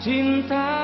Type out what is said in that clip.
情淡。